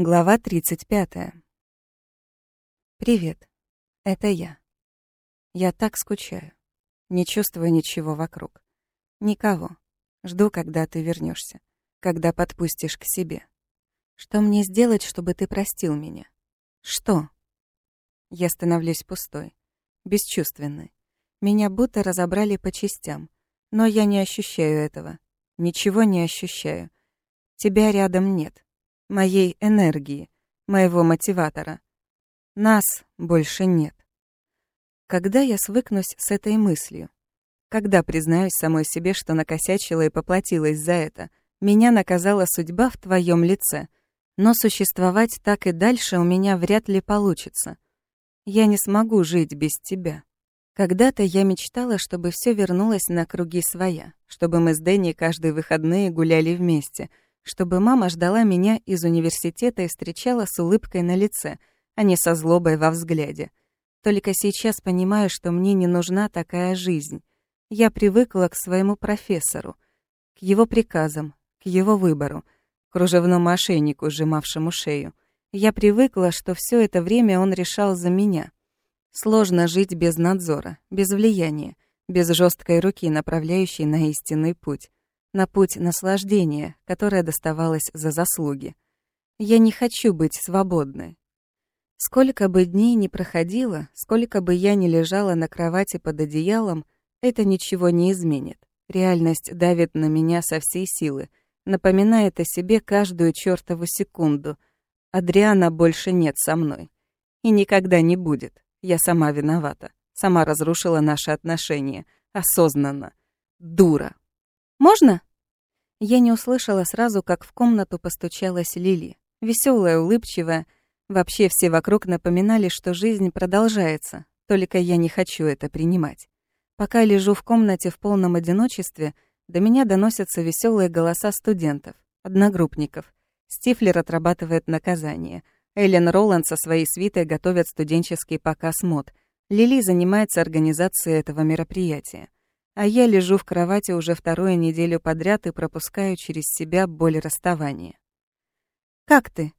Глава 35. Привет. Это я. Я так скучаю. Не чувствую ничего вокруг. Никого. Жду, когда ты вернешься, когда подпустишь к себе. Что мне сделать, чтобы ты простил меня? Что? Я становлюсь пустой, бесчувственной. Меня будто разобрали по частям, но я не ощущаю этого. Ничего не ощущаю. Тебя рядом нет моей энергии, моего мотиватора. Нас больше нет. Когда я свыкнусь с этой мыслью? Когда признаюсь самой себе, что накосячила и поплатилась за это? Меня наказала судьба в твоем лице. Но существовать так и дальше у меня вряд ли получится. Я не смогу жить без тебя. Когда-то я мечтала, чтобы все вернулось на круги своя, чтобы мы с Дэнни каждые выходные гуляли вместе — чтобы мама ждала меня из университета и встречала с улыбкой на лице, а не со злобой во взгляде. Только сейчас понимаю, что мне не нужна такая жизнь. Я привыкла к своему профессору, к его приказам, к его выбору, к кружевному мошеннику, сжимавшему шею. Я привыкла, что все это время он решал за меня. Сложно жить без надзора, без влияния, без жесткой руки, направляющей на истинный путь на путь наслаждения, которое доставалось за заслуги. Я не хочу быть свободной. Сколько бы дней ни проходило, сколько бы я ни лежала на кровати под одеялом, это ничего не изменит. Реальность давит на меня со всей силы, напоминает о себе каждую чертову секунду. Адриана больше нет со мной. И никогда не будет. Я сама виновата. Сама разрушила наши отношения. Осознанно. Дура. «Можно?» Я не услышала сразу, как в комнату постучалась Лили. Веселая, улыбчивая. Вообще все вокруг напоминали, что жизнь продолжается, только я не хочу это принимать. Пока лежу в комнате в полном одиночестве, до меня доносятся веселые голоса студентов, одногруппников. Стифлер отрабатывает наказание. Эллен Роланд со своей свитой готовят студенческий показ мод. Лили занимается организацией этого мероприятия а я лежу в кровати уже вторую неделю подряд и пропускаю через себя боль расставания. «Как ты?»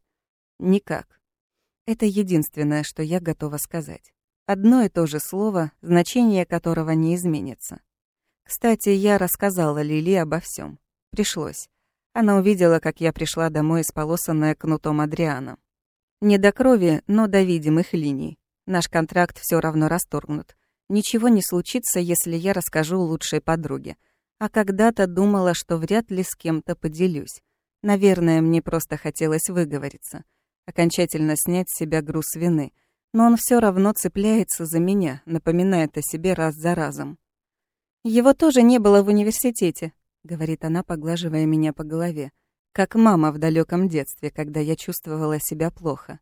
«Никак». Это единственное, что я готова сказать. Одно и то же слово, значение которого не изменится. Кстати, я рассказала Лили обо всем. Пришлось. Она увидела, как я пришла домой, сполосанная кнутом Адриана. Не до крови, но до видимых линий. Наш контракт все равно расторгнут. Ничего не случится, если я расскажу лучшей подруге. А когда-то думала, что вряд ли с кем-то поделюсь. Наверное, мне просто хотелось выговориться. Окончательно снять с себя груз вины. Но он все равно цепляется за меня, напоминает о себе раз за разом. «Его тоже не было в университете», — говорит она, поглаживая меня по голове. Как мама в далеком детстве, когда я чувствовала себя плохо.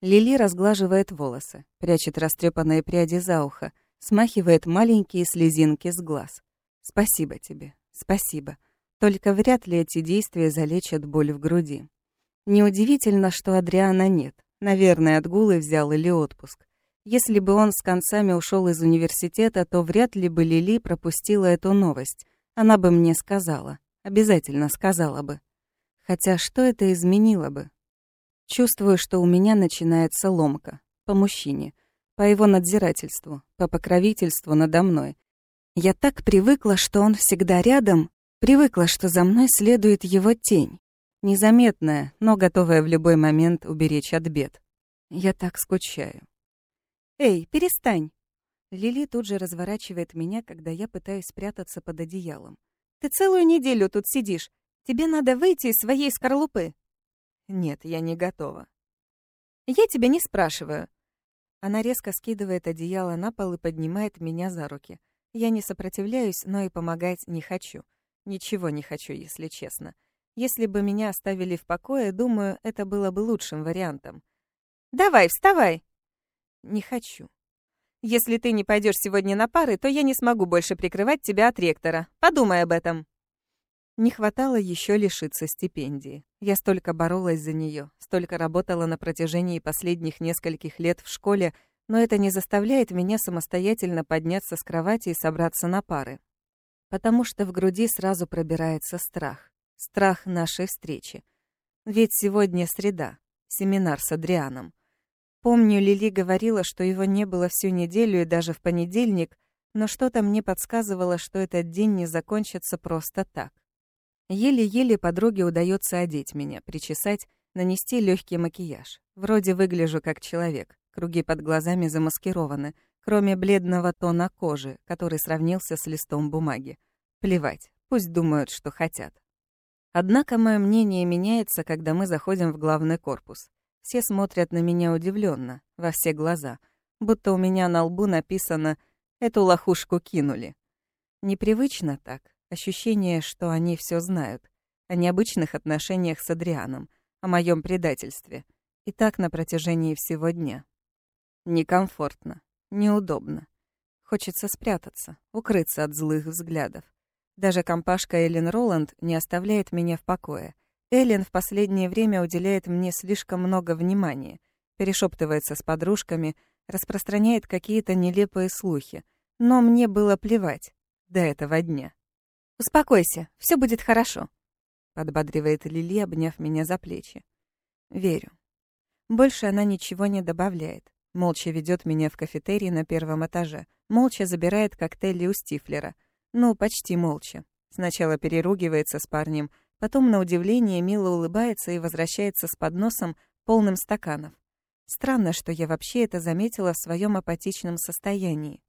Лили разглаживает волосы, прячет растрепанные пряди за ухо, смахивает маленькие слезинки с глаз. Спасибо тебе, спасибо. Только вряд ли эти действия залечат боль в груди. Неудивительно, что Адриана нет. Наверное, отгулы взял или отпуск. Если бы он с концами ушел из университета, то вряд ли бы Лили пропустила эту новость. Она бы мне сказала. Обязательно сказала бы. Хотя что это изменило бы? Чувствую, что у меня начинается ломка. По мужчине по его надзирательству, по покровительству надо мной. Я так привыкла, что он всегда рядом, привыкла, что за мной следует его тень. Незаметная, но готовая в любой момент уберечь от бед. Я так скучаю. «Эй, перестань!» Лили тут же разворачивает меня, когда я пытаюсь спрятаться под одеялом. «Ты целую неделю тут сидишь. Тебе надо выйти из своей скорлупы». «Нет, я не готова». «Я тебя не спрашиваю. Она резко скидывает одеяло на пол и поднимает меня за руки. Я не сопротивляюсь, но и помогать не хочу. Ничего не хочу, если честно. Если бы меня оставили в покое, думаю, это было бы лучшим вариантом. «Давай, вставай!» «Не хочу». «Если ты не пойдешь сегодня на пары, то я не смогу больше прикрывать тебя от ректора. Подумай об этом». Не хватало еще лишиться стипендии. Я столько боролась за нее, столько работала на протяжении последних нескольких лет в школе, но это не заставляет меня самостоятельно подняться с кровати и собраться на пары. Потому что в груди сразу пробирается страх. Страх нашей встречи. Ведь сегодня среда. Семинар с Адрианом. Помню, Лили говорила, что его не было всю неделю и даже в понедельник, но что-то мне подсказывало, что этот день не закончится просто так. Еле-еле подруге удается одеть меня, причесать, нанести легкий макияж. Вроде выгляжу как человек, круги под глазами замаскированы, кроме бледного тона кожи, который сравнился с листом бумаги. Плевать, пусть думают, что хотят. Однако мое мнение меняется, когда мы заходим в главный корпус. Все смотрят на меня удивленно, во все глаза, будто у меня на лбу написано «Эту лохушку кинули». Непривычно так, ощущение, что они все знают, о необычных отношениях с Адрианом, о моем предательстве. И так на протяжении всего дня. Некомфортно, неудобно. Хочется спрятаться, укрыться от злых взглядов. Даже компашка Эллен Роланд не оставляет меня в покое. Эллен в последнее время уделяет мне слишком много внимания, перешептывается с подружками, распространяет какие-то нелепые слухи. Но мне было плевать до этого дня. «Успокойся, все будет хорошо», — подбадривает Лили, обняв меня за плечи. Верю. Больше она ничего не добавляет. Молча ведет меня в кафетерий на первом этаже. Молча забирает коктейли у Стифлера. Ну, почти молча. Сначала переругивается с парнем, Потом, на удивление, мило улыбается и возвращается с подносом, полным стаканов. Странно, что я вообще это заметила в своем апатичном состоянии.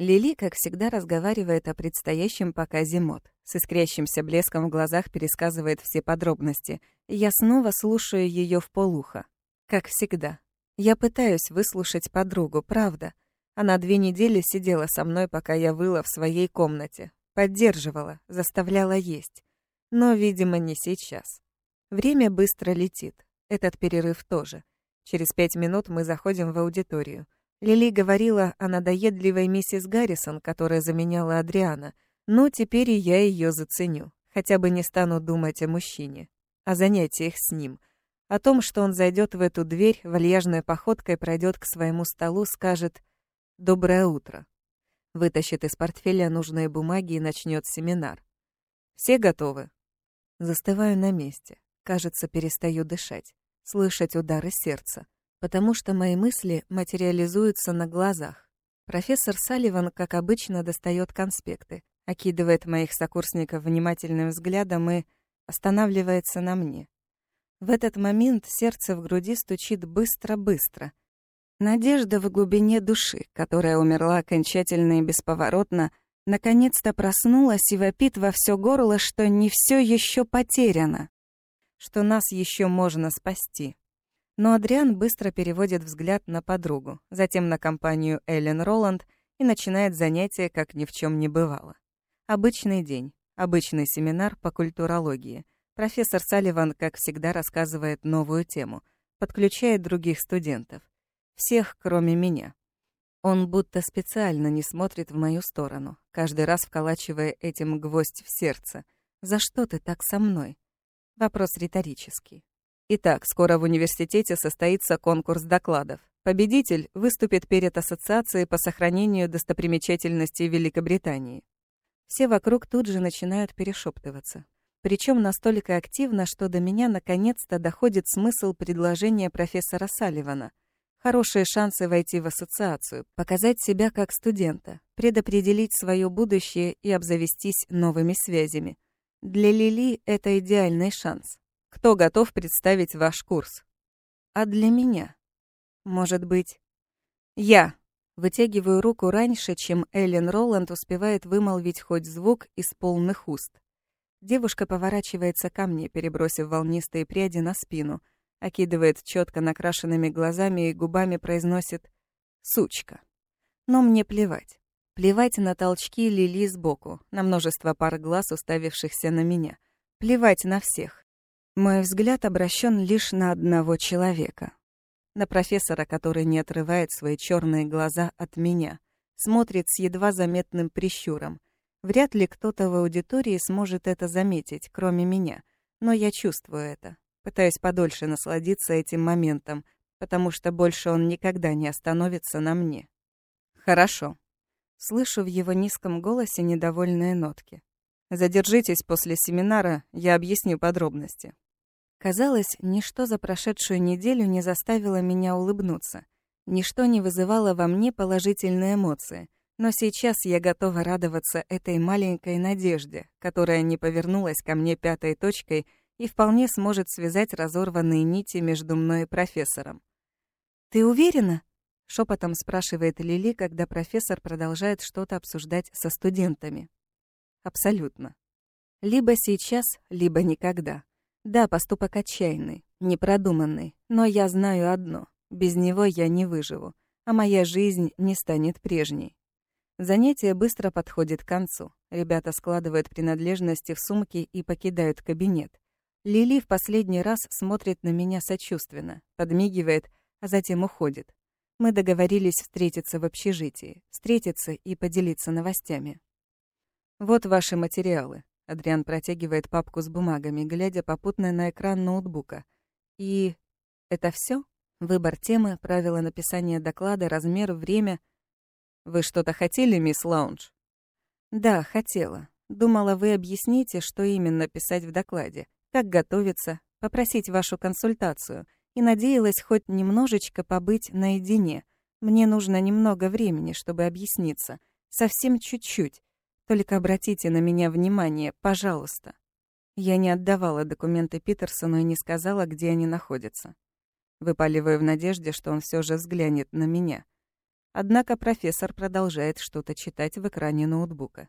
Лили, как всегда, разговаривает о предстоящем показе мод. С искрящимся блеском в глазах пересказывает все подробности. Я снова слушаю ее в полухо. Как всегда. Я пытаюсь выслушать подругу, правда. Она две недели сидела со мной, пока я выла в своей комнате. Поддерживала, заставляла есть. Но, видимо, не сейчас. Время быстро летит. Этот перерыв тоже. Через пять минут мы заходим в аудиторию. Лили говорила о надоедливой миссис Гаррисон, которая заменяла Адриана. Ну, теперь и я ее заценю. Хотя бы не стану думать о мужчине. О занятиях с ним. О том, что он зайдет в эту дверь, вальяжной походкой пройдет к своему столу, скажет «Доброе утро». Вытащит из портфеля нужные бумаги и начнет семинар. «Все готовы?» Застываю на месте. Кажется, перестаю дышать, слышать удары сердца, потому что мои мысли материализуются на глазах. Профессор Салливан, как обычно, достает конспекты, окидывает моих сокурсников внимательным взглядом и останавливается на мне. В этот момент сердце в груди стучит быстро-быстро. Надежда в глубине души, которая умерла окончательно и бесповоротно, наконец-то проснулась и вопит во все горло, что не все еще потеряно, что нас еще можно спасти. Но Адриан быстро переводит взгляд на подругу, затем на компанию Эллен Роланд и начинает занятие, как ни в чем не бывало. Обычный день, обычный семинар по культурологии. Профессор Салливан, как всегда, рассказывает новую тему, подключает других студентов. Всех, кроме меня. Он будто специально не смотрит в мою сторону, каждый раз вколачивая этим гвоздь в сердце. «За что ты так со мной?» Вопрос риторический. Итак, скоро в университете состоится конкурс докладов. Победитель выступит перед Ассоциацией по сохранению достопримечательностей Великобритании. Все вокруг тут же начинают перешептываться. Причем настолько активно, что до меня наконец-то доходит смысл предложения профессора Салливана. Хорошие шансы войти в ассоциацию, показать себя как студента, предопределить свое будущее и обзавестись новыми связями. Для Лили это идеальный шанс. Кто готов представить ваш курс? А для меня? Может быть... Я. Вытягиваю руку раньше, чем Эллен Роланд успевает вымолвить хоть звук из полных уст. Девушка поворачивается ко мне, перебросив волнистые пряди на спину — окидывает четко накрашенными глазами и губами произносит «сучка». Но мне плевать. Плевать на толчки Лили сбоку, на множество пар глаз, уставившихся на меня. Плевать на всех. Мой взгляд обращен лишь на одного человека. На профессора, который не отрывает свои черные глаза от меня. Смотрит с едва заметным прищуром. Вряд ли кто-то в аудитории сможет это заметить, кроме меня. Но я чувствую это. Пытаюсь подольше насладиться этим моментом, потому что больше он никогда не остановится на мне. Хорошо. Слышу в его низком голосе недовольные нотки. Задержитесь после семинара, я объясню подробности. Казалось, ничто за прошедшую неделю не заставило меня улыбнуться. Ничто не вызывало во мне положительные эмоции. Но сейчас я готова радоваться этой маленькой надежде, которая не повернулась ко мне пятой точкой и вполне сможет связать разорванные нити между мной и профессором. «Ты уверена?» — шепотом спрашивает Лили, когда профессор продолжает что-то обсуждать со студентами. «Абсолютно. Либо сейчас, либо никогда. Да, поступок отчаянный, непродуманный, но я знаю одно — без него я не выживу, а моя жизнь не станет прежней. Занятие быстро подходит к концу. Ребята складывают принадлежности в сумки и покидают кабинет. Лили в последний раз смотрит на меня сочувственно, подмигивает, а затем уходит. Мы договорились встретиться в общежитии, встретиться и поделиться новостями. Вот ваши материалы. Адриан протягивает папку с бумагами, глядя попутно на экран ноутбука. И это все? Выбор темы, правила написания доклада, размер, время. Вы что-то хотели, мисс Лаунж? Да, хотела. Думала, вы объясните, что именно писать в докладе, как готовиться, попросить вашу консультацию, и надеялась хоть немножечко побыть наедине. Мне нужно немного времени, чтобы объясниться. Совсем чуть-чуть. Только обратите на меня внимание, пожалуйста. Я не отдавала документы Питерсону и не сказала, где они находятся. Выпаливаю в надежде, что он все же взглянет на меня. Однако профессор продолжает что-то читать в экране ноутбука.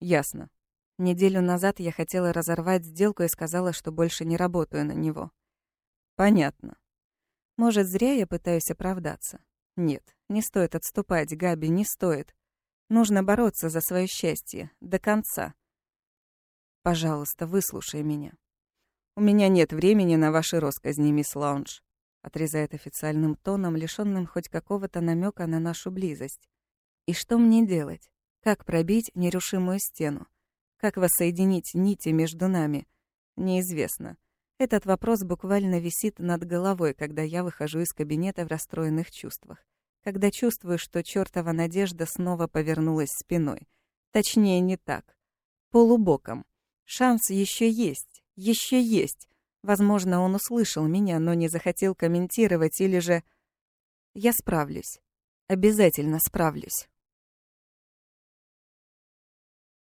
Ясно. Неделю назад я хотела разорвать сделку и сказала, что больше не работаю на него. Понятно. Может, зря я пытаюсь оправдаться? Нет, не стоит отступать, Габи, не стоит. Нужно бороться за свое счастье до конца. Пожалуйста, выслушай меня. У меня нет времени на ваши росказни, мисс Лаунж, отрезает официальным тоном, лишённым хоть какого-то намека на нашу близость. И что мне делать? Как пробить нерушимую стену? Как воссоединить нити между нами? Неизвестно. Этот вопрос буквально висит над головой, когда я выхожу из кабинета в расстроенных чувствах когда чувствую, что чертова надежда снова повернулась спиной. Точнее, не так. Полубоком. Шанс еще есть, еще есть. Возможно, он услышал меня, но не захотел комментировать или же... Я справлюсь. Обязательно справлюсь.